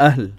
أهل.